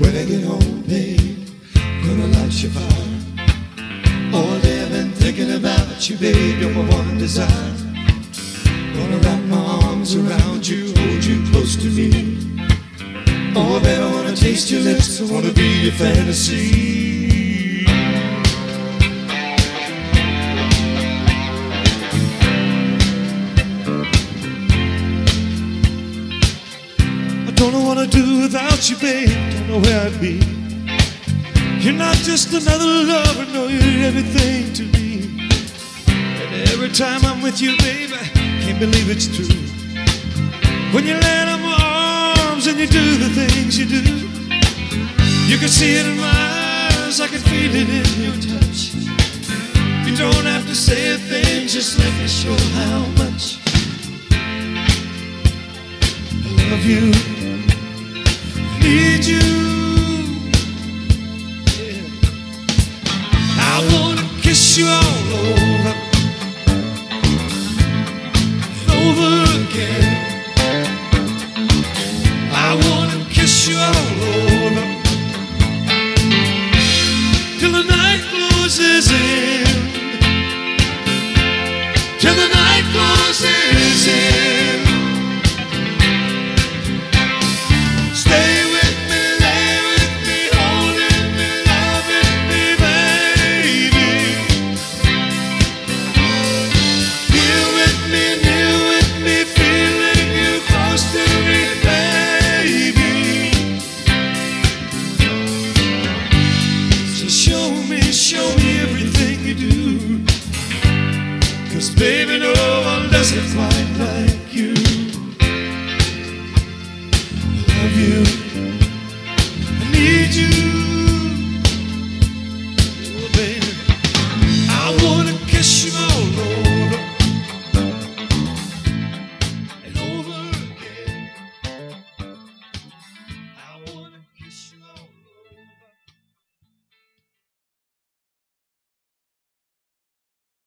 take get home, babe. Gonna light your fire. All day I've been thinking about you, babe. You're my one desire. Gonna wrap my arms around you, hold you close to me. Oh, babe, I wanna taste your lips. I wanna be your fantasy. Don't know what I'd do without you, babe. Don't know where I'd be. You're not just another lover, no, you're everything to me. And every time I'm with you, babe, I can't believe it's true. When you land on my arms and you do the things you do, you can see it in my eyes, I can feel it in your touch. You don't have to say a thing, just let me show how much I love you, you. all over Cause baby, no one does it quite like you.